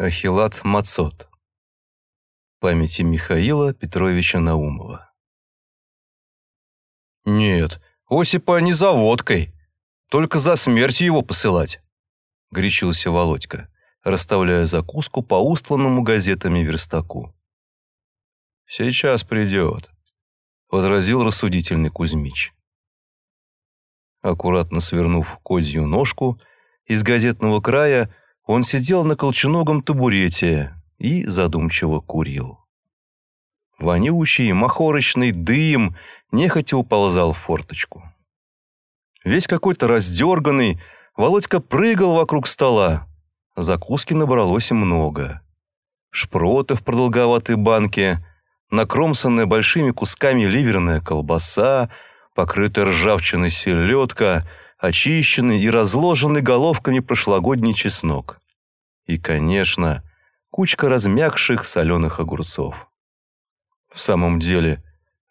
Ахилат Мацот. Памяти Михаила Петровича Наумова. «Нет, Осипа не за водкой, только за смертью его посылать», — горячился Володька, расставляя закуску по устланному газетами верстаку. «Сейчас придет», — возразил рассудительный Кузьмич. Аккуратно свернув козью ножку, из газетного края он сидел на колченогом табурете и задумчиво курил. Вонючий, махорочный дым нехотя уползал в форточку. Весь какой-то раздерганный, Володька прыгал вокруг стола. Закуски набралось много. Шпроты в продолговатой банке, накромсанная большими кусками ливерная колбаса, покрытая ржавчиной селедка, очищенный и разложенный головками прошлогодний чеснок. И, конечно, кучка размягших соленых огурцов. В самом деле,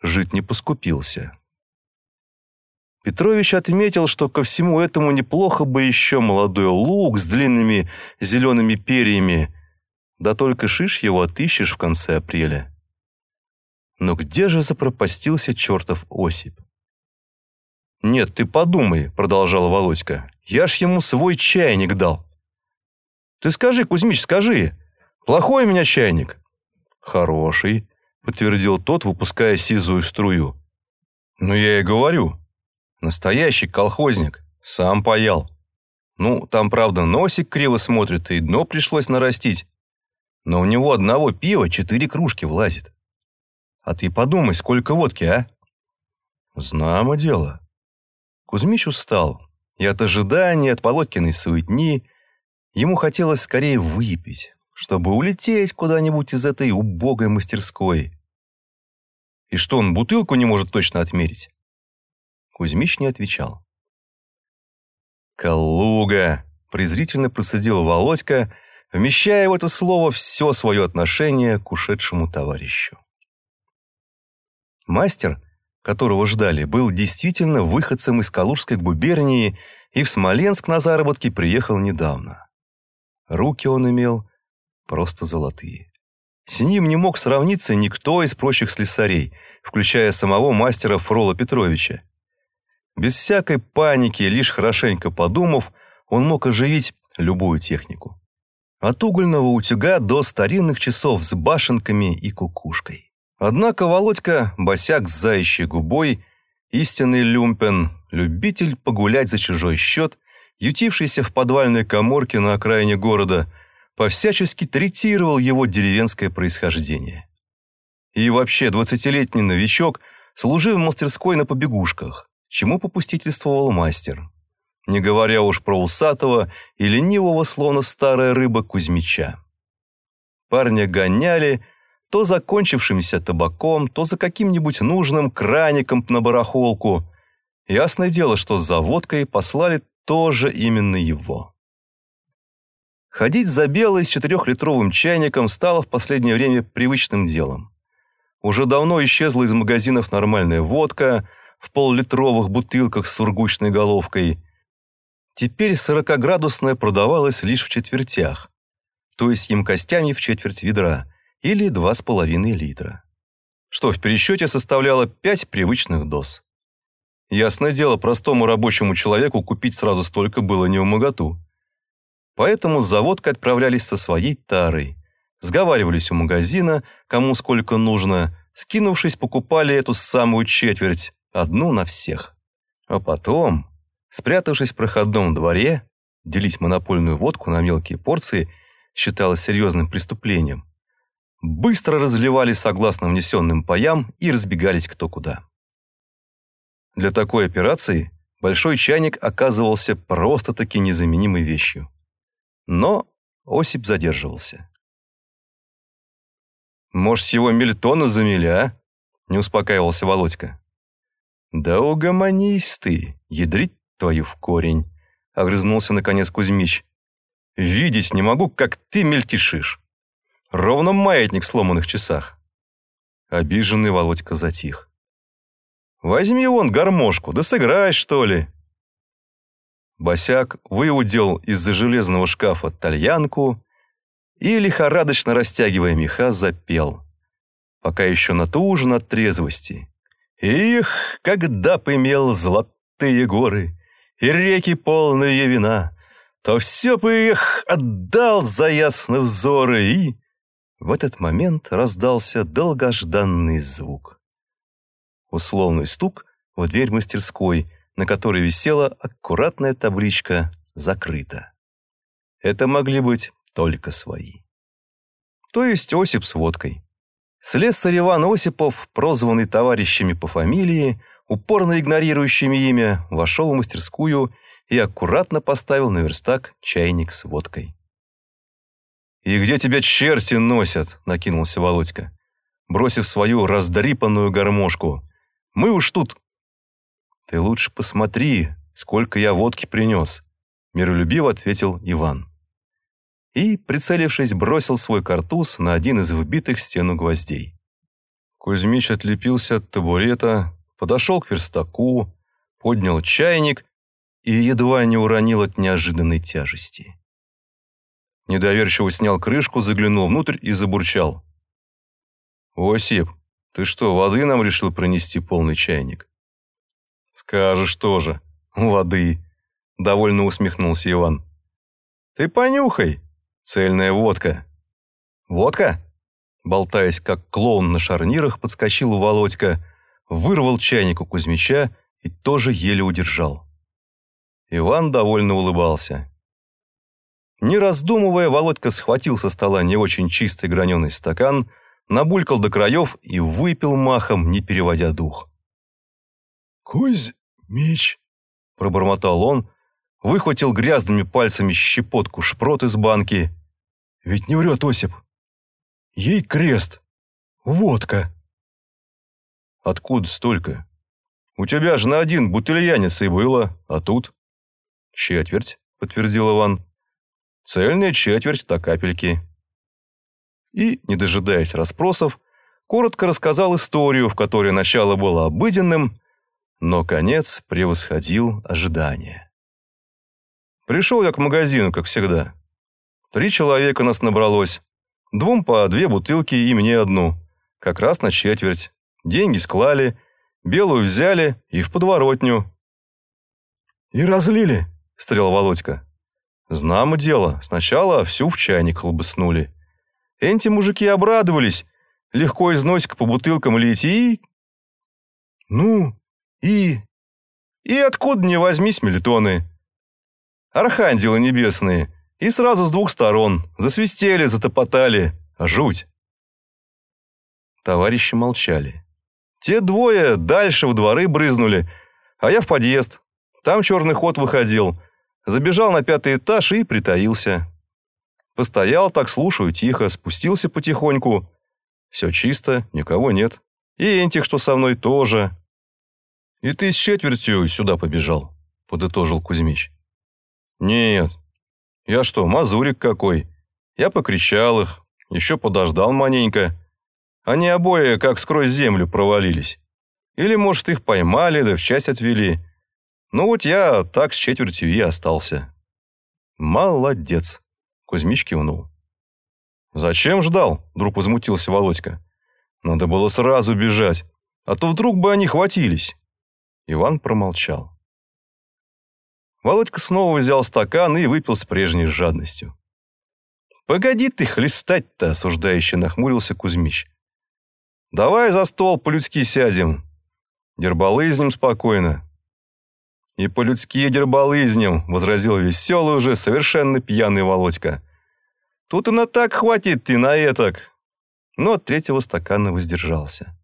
жить не поскупился. Петрович отметил, что ко всему этому неплохо бы еще молодой лук с длинными зелеными перьями, да только шиш его отыщешь в конце апреля. Но где же запропастился чертов Осип? «Нет, ты подумай», — продолжал Володька. «Я ж ему свой чайник дал». «Ты скажи, Кузьмич, скажи, плохой у меня чайник?» «Хороший», — подтвердил тот, выпуская сизую струю. «Ну, я и говорю. Настоящий колхозник. Сам паял. Ну, там, правда, носик криво смотрит, и дно пришлось нарастить. Но у него одного пива четыре кружки влазит. А ты подумай, сколько водки, а?» «Знамо дело», Кузьмич устал, и от ожидания, от Володькиной суетни ему хотелось скорее выпить, чтобы улететь куда-нибудь из этой убогой мастерской. И что, он бутылку не может точно отмерить? Кузьмич не отвечал. «Калуга!» – презрительно процедил Володька, вмещая в это слово все свое отношение к ушедшему товарищу. Мастер – которого ждали, был действительно выходцем из Калужской губернии и в Смоленск на заработки приехал недавно. Руки он имел просто золотые. С ним не мог сравниться никто из прочих слесарей, включая самого мастера Фрола Петровича. Без всякой паники, лишь хорошенько подумав, он мог оживить любую технику. От угольного утюга до старинных часов с башенками и кукушкой. Однако Володька, босяк с заячьей губой, истинный люмпен, любитель погулять за чужой счет, ютившийся в подвальной коморке на окраине города, повсячески третировал его деревенское происхождение. И вообще двадцатилетний новичок служил в мастерской на побегушках, чему попустительствовал мастер. Не говоря уж про усатого и ленивого, словно старая рыба Кузьмича. Парня гоняли – то закончившимся табаком, то за каким-нибудь нужным краником на барахолку. Ясное дело, что за водкой послали тоже именно его. Ходить за белой с четырехлитровым чайником стало в последнее время привычным делом. Уже давно исчезла из магазинов нормальная водка в поллитровых бутылках с сургучной головкой. Теперь сорокоградусная продавалась лишь в четвертях, то есть емкостями в четверть ведра – или 2,5 литра, что в пересчете составляло 5 привычных доз. Ясное дело, простому рабочему человеку купить сразу столько было не в моготу. Поэтому с заводкой отправлялись со своей тарой, сговаривались у магазина, кому сколько нужно, скинувшись, покупали эту самую четверть, одну на всех. А потом, спрятавшись в проходном дворе, делить монопольную водку на мелкие порции считалось серьезным преступлением, быстро разливались согласно внесенным паям и разбегались кто куда. Для такой операции большой чайник оказывался просто-таки незаменимой вещью. Но Осип задерживался. «Может, его мельтона замели, а?» — не успокаивался Володька. «Да угомонись ты, ядрить твою в корень», — огрызнулся наконец Кузьмич. «Видеть не могу, как ты мельтешишь». Ровно маятник в сломанных часах. Обиженный Володька затих. «Возьми вон гармошку, да сыграй, что ли!» Босяк выудил из-за железного шкафа тальянку и, лихорадочно растягивая меха, запел. Пока еще натужен от трезвости. Их, когда б имел золотые горы и реки полные вина, то все бы их отдал за ясно взоры и... В этот момент раздался долгожданный звук. Условный стук в дверь мастерской, на которой висела аккуратная табличка «Закрыто». Это могли быть только свои. То есть Осип с водкой. Слесарь Иван Осипов, прозванный товарищами по фамилии, упорно игнорирующими имя, вошел в мастерскую и аккуратно поставил на верстак чайник с водкой. «И где тебя черти носят?» — накинулся Володька, бросив свою раздрипанную гармошку. «Мы уж тут...» «Ты лучше посмотри, сколько я водки принес», — миролюбиво ответил Иван и, прицелившись, бросил свой картуз на один из вбитых в стену гвоздей. Кузьмич отлепился от табурета, подошел к верстаку, поднял чайник и едва не уронил от неожиданной тяжести. Недоверчиво снял крышку, заглянул внутрь и забурчал. «Осип, ты что, воды нам решил принести полный чайник?» «Скажешь тоже, воды», — довольно усмехнулся Иван. «Ты понюхай, Цельная водка. Водка? Болтаясь, как клоун на шарнирах, подскочил Володька, вырвал чайник у Кузьмича и тоже еле удержал. Иван довольно улыбался. Не раздумывая, Володька схватил со стола не очень чистый граненый стакан, набулькал до краев и выпил махом, не переводя дух. «Кузь, меч!» – пробормотал он, выхватил грязными пальцами щепотку шпрот из банки. Ведь не врет Осип. Ей крест. Водка. Откуда столько? У тебя же на один бутыльянец и было, а тут... Четверть, подтвердил Иван. Цельная четверть до капельки. И, не дожидаясь расспросов, коротко рассказал историю, в которой начало было обыденным, но конец превосходил ожидания. Пришел я к магазину, как всегда. Три человека нас набралось. Двум по две бутылки и мне одну. Как раз на четверть. Деньги склали, белую взяли и в подворотню. «И разлили?» – стрел Володька. Знамо дело. Сначала всю в чайник хлобыснули. Эти мужики обрадовались. Легко из носика по бутылкам лить и... Ну, и... И откуда не возьмись мелитоны? архангелы небесные, и сразу с двух сторон засвистели, затопотали. Жуть. Товарищи молчали. Те двое дальше в дворы брызнули, а я в подъезд. Там черный ход выходил. Забежал на пятый этаж и притаился. Постоял так, слушаю, тихо, спустился потихоньку. Все чисто, никого нет. И этих, что со мной, тоже. И ты с четвертью сюда побежал, подытожил Кузьмич. «Нет. Я что, мазурик какой? Я покричал их, еще подождал маленько. Они обои как сквозь землю провалились. Или, может, их поймали, да в часть отвели. Ну вот я так с четвертью и остался». «Молодец», — Кузьмич кивнул. «Зачем ждал?» — вдруг возмутился Володька. «Надо было сразу бежать, а то вдруг бы они хватились». Иван промолчал. Володька снова взял стакан и выпил с прежней жадностью. «Погоди ты хлестать-то!» – осуждающе нахмурился Кузьмич. «Давай за стол по-людски сядем. Дербалызнем спокойно». «И по-людски дербалызнем», – возразил веселый уже, совершенно пьяный Володька. «Тут и на так хватит, и на этак». Но от третьего стакана воздержался.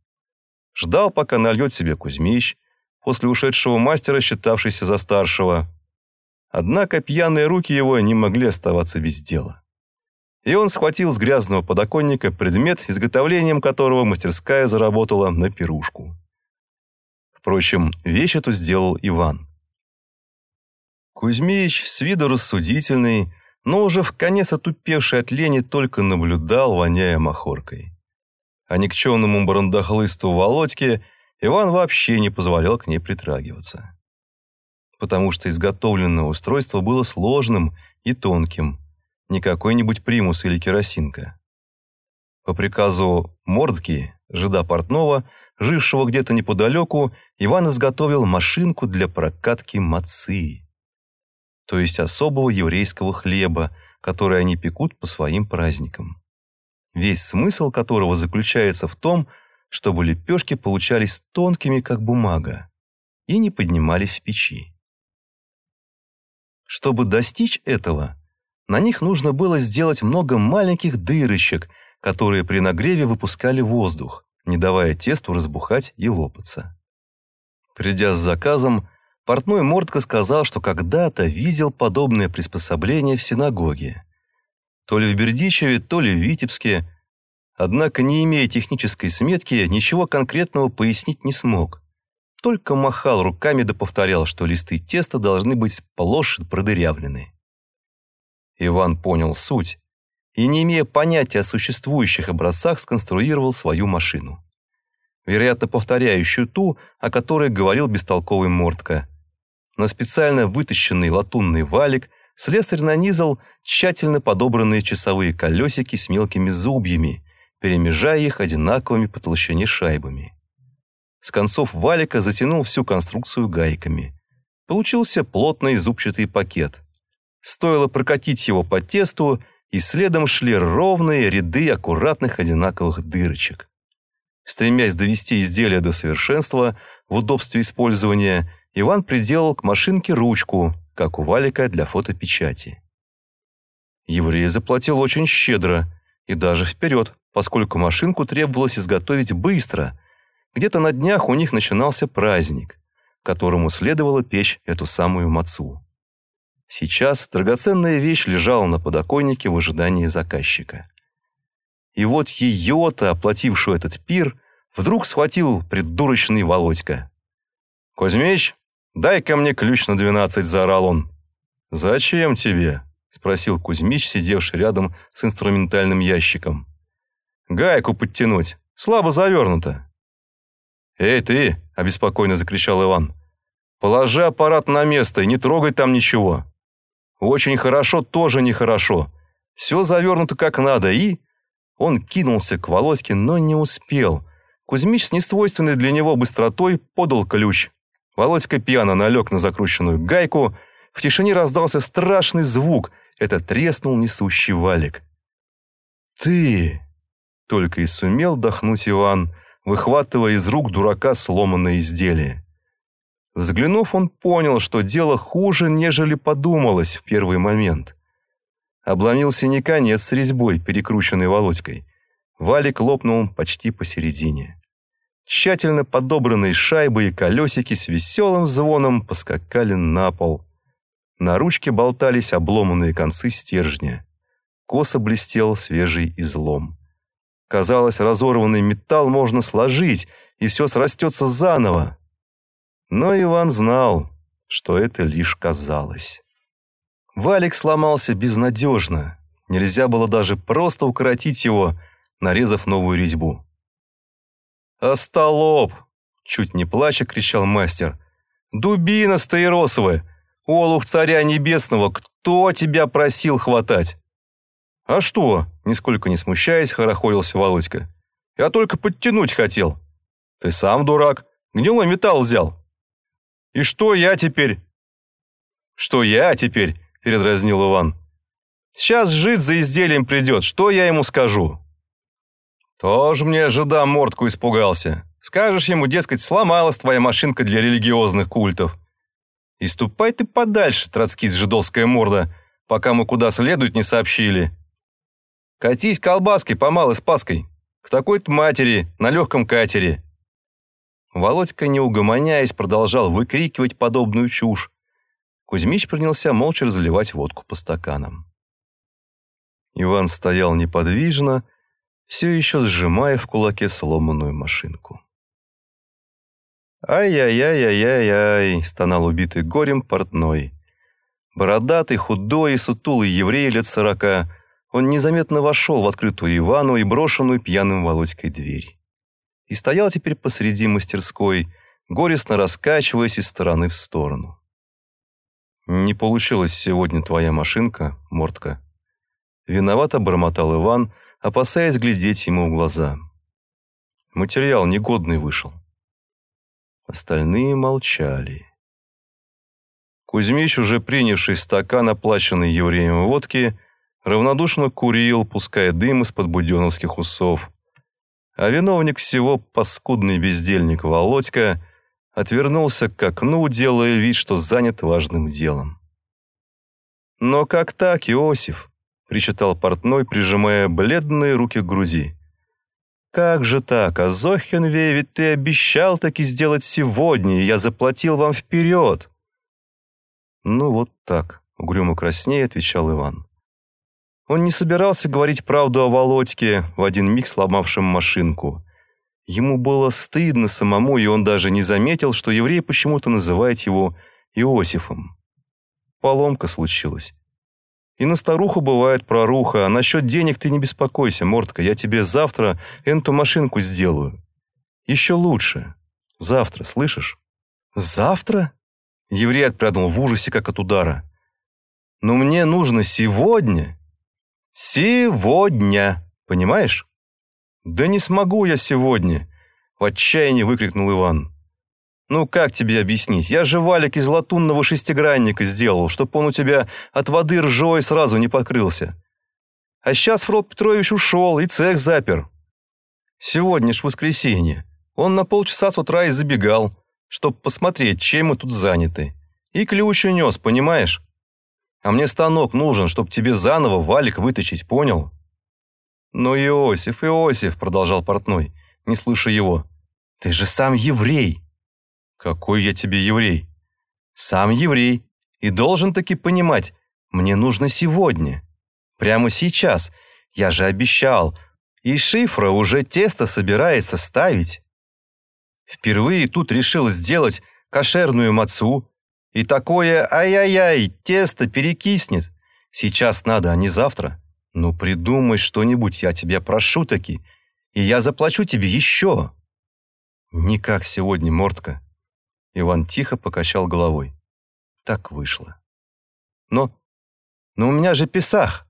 Ждал, пока нальет себе Кузьмич, после ушедшего мастера, считавшийся за старшего. Однако пьяные руки его не могли оставаться без дела. И он схватил с грязного подоконника предмет, изготовлением которого мастерская заработала на пирушку. Впрочем, вещь эту сделал Иван. Кузьмич, с виду рассудительный, но уже в конец отупевший от лени, только наблюдал, воняя махоркой. А никчемному барандахлысту Володьке Иван вообще не позволял к ней притрагиваться потому что изготовленное устройство было сложным и тонким. не какой-нибудь примус или керосинка. По приказу Мордки, жида портного, жившего где-то неподалеку, Иван изготовил машинку для прокатки мацы, то есть особого еврейского хлеба, который они пекут по своим праздникам. Весь смысл которого заключается в том, чтобы лепешки получались тонкими, как бумага, и не поднимались в печи. Чтобы достичь этого, на них нужно было сделать много маленьких дырочек – которые при нагреве выпускали воздух, не давая тесту разбухать и лопаться. Придя с заказом, портной Мортко сказал, что когда-то видел подобное приспособление в синагоге. То ли в Бердичеве, то ли в Витебске. Однако, не имея технической сметки, ничего конкретного пояснить не смог. Только махал руками да повторял, что листы теста должны быть сплошь продырявлены. Иван понял суть и, не имея понятия о существующих образцах, сконструировал свою машину. Вероятно, повторяющую ту, о которой говорил бестолковый Мортко. На специально вытащенный латунный валик слесарь нанизал тщательно подобранные часовые колесики с мелкими зубьями, перемежая их одинаковыми по толщине шайбами. С концов валика затянул всю конструкцию гайками. Получился плотный зубчатый пакет. Стоило прокатить его по тесту, и следом шли ровные ряды аккуратных одинаковых дырочек. Стремясь довести изделие до совершенства в удобстве использования, Иван приделал к машинке ручку, как у валика для фотопечати. Еврей заплатил очень щедро и даже вперед, поскольку машинку требовалось изготовить быстро. Где-то на днях у них начинался праздник, которому следовало печь эту самую мацу. Сейчас драгоценная вещь лежала на подоконнике в ожидании заказчика. И вот ее-то, оплатившую этот пир, вдруг схватил придурочный Володька. «Кузьмич, дай-ка мне ключ на двенадцать», — заорал он. «Зачем тебе?» — спросил Кузьмич, сидевший рядом с инструментальным ящиком. «Гайку подтянуть. Слабо завернуто». «Эй, ты!» — обеспокоенно закричал Иван. «Положи аппарат на место и не трогай там ничего. Очень хорошо тоже нехорошо. Все завернуто как надо, и... Он кинулся к Володьке, но не успел. Кузьмич с несвойственной для него быстротой подал ключ. Володька пьяно налег на закрученную гайку. В тишине раздался страшный звук. Это треснул несущий валик. «Ты!» — только и сумел дохнуть Иван, выхватывая из рук дурака сломанное изделие. Взглянув, он понял, что дело хуже, нежели подумалось в первый момент. Обломился не конец с резьбой, перекрученной Володькой. Валик лопнул почти посередине. Тщательно подобранные шайбы и колесики с веселым звоном поскакали на пол. На ручке болтались обломанные концы стержня. Косо блестел свежий излом. Казалось, разорванный металл можно сложить, и все срастется заново. Но Иван знал, что это лишь казалось. Валик сломался безнадежно. Нельзя было даже просто укоротить его, нарезав новую резьбу. «Остолоп!» — чуть не плача кричал мастер. «Дубина стаиросовая! Олух царя небесного! Кто тебя просил хватать?» «А что?» — нисколько не смущаясь, хорохорился Володька. «Я только подтянуть хотел». «Ты сам дурак. Гнилой металл взял». «И что я теперь?» «Что я теперь?» – передразнил Иван. «Сейчас жить за изделием придет, что я ему скажу?» «Тоже мне жида мордку испугался. Скажешь ему, дескать, сломалась твоя машинка для религиозных культов. И ступай ты подальше, троцкист жидовская морда, пока мы куда следует не сообщили. Катись колбаской по малой спаской, к такой-то матери на легком катере. Володька, не угомоняясь, продолжал выкрикивать подобную чушь. Кузьмич принялся молча разливать водку по стаканам. Иван стоял неподвижно, все еще сжимая в кулаке сломанную машинку. «Ай-яй-яй-яй-яй!» — стонал убитый горем портной. Бородатый, худой и сутулый еврей лет сорока, он незаметно вошел в открытую Ивану и брошенную пьяным Володькой дверь и стоял теперь посреди мастерской, горестно раскачиваясь из стороны в сторону. «Не получилась сегодня твоя машинка, Мортка. Виновато бормотал Иван, опасаясь глядеть ему в глаза. Материал негодный вышел. Остальные молчали. Кузьмич, уже принявший стакан, оплаченный евреем водки, равнодушно курил, пуская дым из-под буденовских усов. А виновник всего, паскудный бездельник Володька, отвернулся к окну, делая вид, что занят важным делом. «Но как так, Иосиф?» — причитал портной, прижимая бледные руки к груди. «Как же так? А ведь ты обещал таки сделать сегодня, и я заплатил вам вперед!» «Ну вот так», — угрюмо краснее отвечал Иван. Он не собирался говорить правду о Володьке, в один миг сломавшем машинку. Ему было стыдно самому, и он даже не заметил, что еврей почему-то называет его Иосифом. Поломка случилась. И на старуху бывает проруха, а насчет денег ты не беспокойся, Мортка, я тебе завтра эту машинку сделаю. Еще лучше. Завтра, слышишь? Завтра? Еврей отпрянул в ужасе, как от удара. Но мне нужно сегодня. Сегодня, понимаешь? Да не смогу я сегодня, в отчаянии выкрикнул Иван. Ну как тебе объяснить? Я же валик из латунного шестигранника сделал, чтоб он у тебя от воды ржой сразу не покрылся. А сейчас Фрод Петрович ушел и цех запер. Сегодня ж воскресенье. Он на полчаса с утра и забегал, чтоб посмотреть, чем мы тут заняты. И ключ унес, понимаешь? А мне станок нужен, чтоб тебе заново валик выточить, понял? Ну, Иосиф, Иосиф, продолжал портной, не слыша его. Ты же сам еврей. Какой я тебе еврей? Сам еврей. И должен таки понимать, мне нужно сегодня. Прямо сейчас. Я же обещал. И шифра уже тесто собирается ставить. Впервые тут решил сделать кошерную мацу. И такое ай-яй-яй, тесто перекиснет. Сейчас надо, а не завтра. Ну придумай что-нибудь, я тебя прошу таки. И я заплачу тебе еще. Никак сегодня, Мортка. Иван тихо покачал головой. Так вышло. Но... Но у меня же Песах.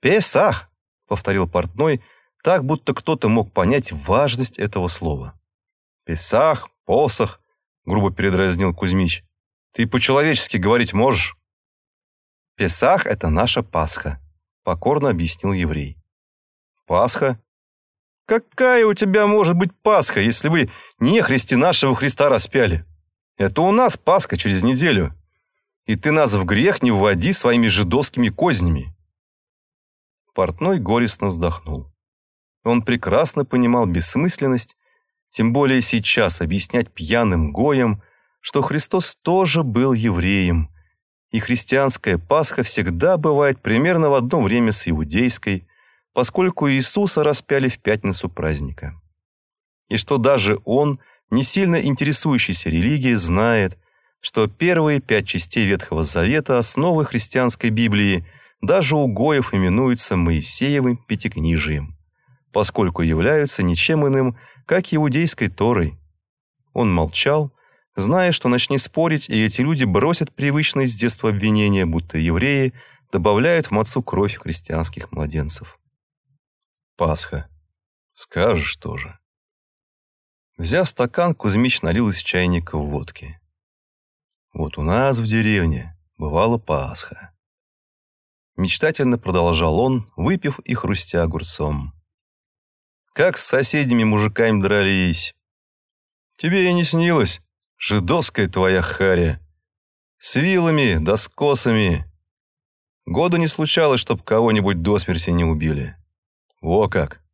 Песах, повторил портной, так, будто кто-то мог понять важность этого слова. Песах, посох, грубо передразнил Кузьмич. Ты по-человечески говорить можешь? Песах — это наша Пасха, покорно объяснил еврей. Пасха? Какая у тебя может быть Пасха, если вы не христи нашего Христа распяли? Это у нас Пасха через неделю. И ты нас в грех не вводи своими жидовскими кознями. Портной горестно вздохнул. Он прекрасно понимал бессмысленность, тем более сейчас объяснять пьяным гоям, что Христос тоже был евреем, и христианская Пасха всегда бывает примерно в одно время с иудейской, поскольку Иисуса распяли в пятницу праздника. И что даже Он – не сильно интересующийся религией, знает, что первые пять частей Ветхого Завета, основы христианской Библии, даже у Гоев именуются Моисеевым Пятикнижием, поскольку являются ничем иным, как иудейской Торой. Он молчал, зная, что начни спорить, и эти люди бросят привычные с детства обвинения, будто евреи добавляют в мацу кровь христианских младенцев. Пасха. Скажешь тоже. Взяв стакан, Кузьмич налил из чайника водки. «Вот у нас в деревне бывала Пасха». Мечтательно продолжал он, выпив и хрустя огурцом. «Как с соседями мужиками дрались. Тебе и не снилось, жидовская твоя харя. С вилами да с. Года не случалось, чтоб кого-нибудь до смерти не убили. Во как!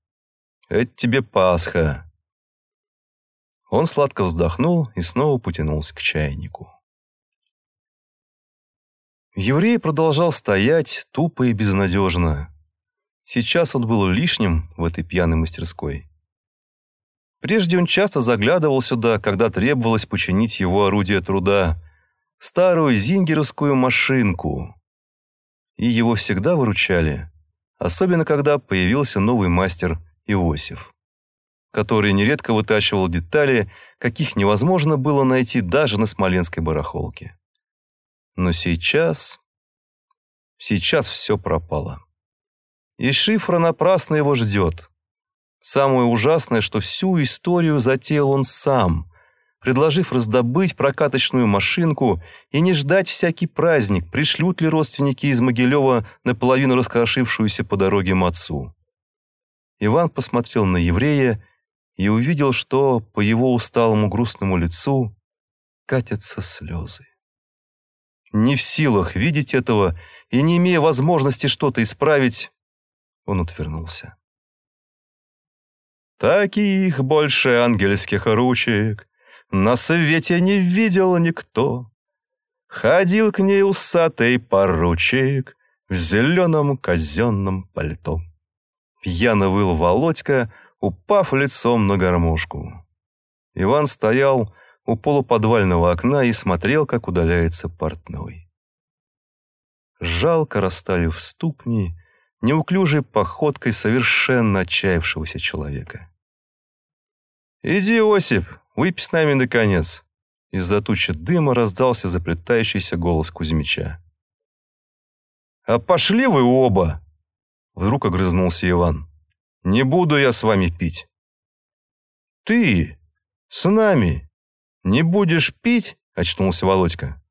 Это тебе Пасха!» Он сладко вздохнул и снова потянулся к чайнику. Еврей продолжал стоять тупо и безнадежно. Сейчас он был лишним в этой пьяной мастерской. Прежде он часто заглядывал сюда, когда требовалось починить его орудие труда, старую зингеровскую машинку. И его всегда выручали, особенно когда появился новый мастер Иосиф который нередко вытачивал детали, каких невозможно было найти даже на смоленской барахолке. Но сейчас... Сейчас все пропало. И шифра напрасно его ждет. Самое ужасное, что всю историю затеял он сам, предложив раздобыть прокаточную машинку и не ждать всякий праздник, пришлют ли родственники из Могилева наполовину раскрошившуюся по дороге мацу. Иван посмотрел на еврея и увидел, что по его усталому грустному лицу катятся слезы. Не в силах видеть этого и не имея возможности что-то исправить, он отвернулся. Таких больше ангельских ручек на свете не видел никто. Ходил к ней усатый поручик в зеленом казенном пальто. Пьяно выл Володька, упав лицом на гармошку. Иван стоял у полуподвального окна и смотрел, как удаляется портной. Жалко расставив ступни, неуклюжей походкой совершенно отчаявшегося человека. «Иди, Осип, выпей с нами, наконец!» Из-за тучи дыма раздался заплетающийся голос Кузьмича. «А пошли вы оба!» Вдруг огрызнулся Иван. «Не буду я с вами пить». «Ты? С нами? Не будешь пить?» Очнулся Володька.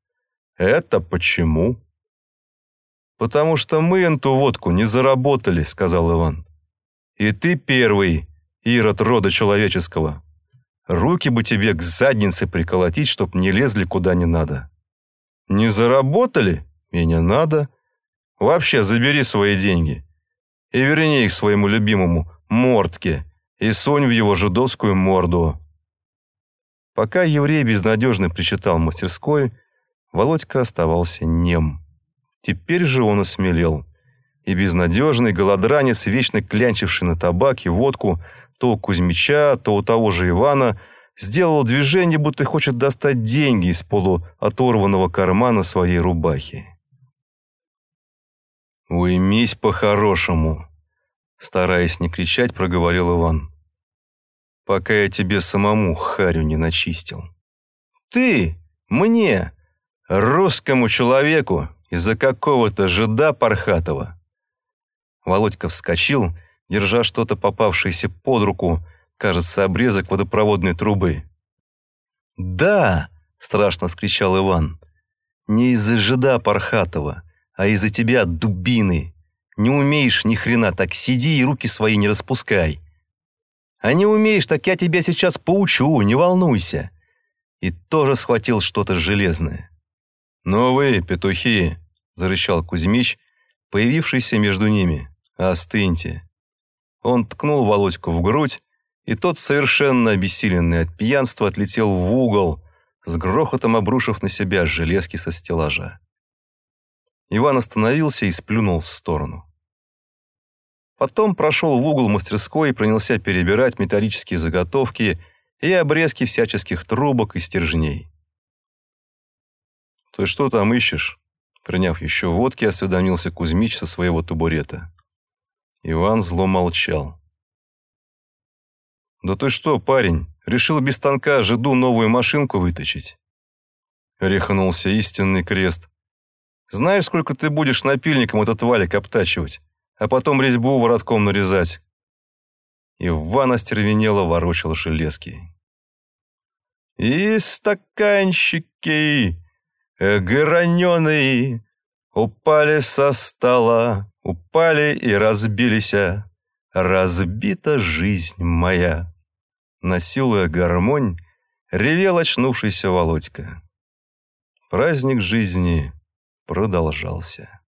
«Это почему?» «Потому что мы эту водку не заработали», — сказал Иван. «И ты первый, ирод рода человеческого. Руки бы тебе к заднице приколотить, чтоб не лезли куда не надо». «Не заработали? И не надо. Вообще забери свои деньги и верни их своему любимому Мортке и сунь в его жидовскую морду». Пока еврей безнадежно причитал мастерской, Володька оставался нем. Теперь же он осмелел. И безнадежный голодранец, вечно клянчивший на табак и водку, то у Кузьмича, то у того же Ивана, сделал движение, будто хочет достать деньги из полуоторванного кармана своей рубахи. «Уймись по-хорошему», — стараясь не кричать, проговорил Иван. «Пока я тебе самому харю не начистил». «Ты? Мне? Русскому человеку из-за какого-то жида Пархатова?» Володька вскочил, держа что-то попавшееся под руку, кажется, обрезок водопроводной трубы. «Да!» — страшно скричал Иван. «Не из-за жида Пархатова, а из-за тебя, дубины. Не умеешь ни хрена, так сиди и руки свои не распускай. А не умеешь, так я тебя сейчас поучу, не волнуйся. И тоже схватил что-то железное. «Ну вы, петухи!» – зарычал Кузьмич, появившийся между ними. «Остыньте!» Он ткнул Володьку в грудь, и тот, совершенно обессиленный от пьянства, отлетел в угол, с грохотом обрушив на себя железки со стеллажа. Иван остановился и сплюнул в сторону. Потом прошел в угол мастерской и принялся перебирать металлические заготовки и обрезки всяческих трубок и стержней. «Ты что там ищешь?» Приняв еще водки, осведомился Кузьмич со своего табурета. Иван зло молчал. «Да ты что, парень, решил без станка жиду новую машинку выточить?» Рехнулся истинный крест, знаешь, сколько ты будешь напильником этот валик обтачивать, а потом резьбу воротком нарезать?» Иван остервенело ворочал железки. «И стаканчики граненые упали со стола, упали и разбились, разбита жизнь моя». Насилуя гармонь, ревел очнувшийся Володька. Праздник жизни продолжался.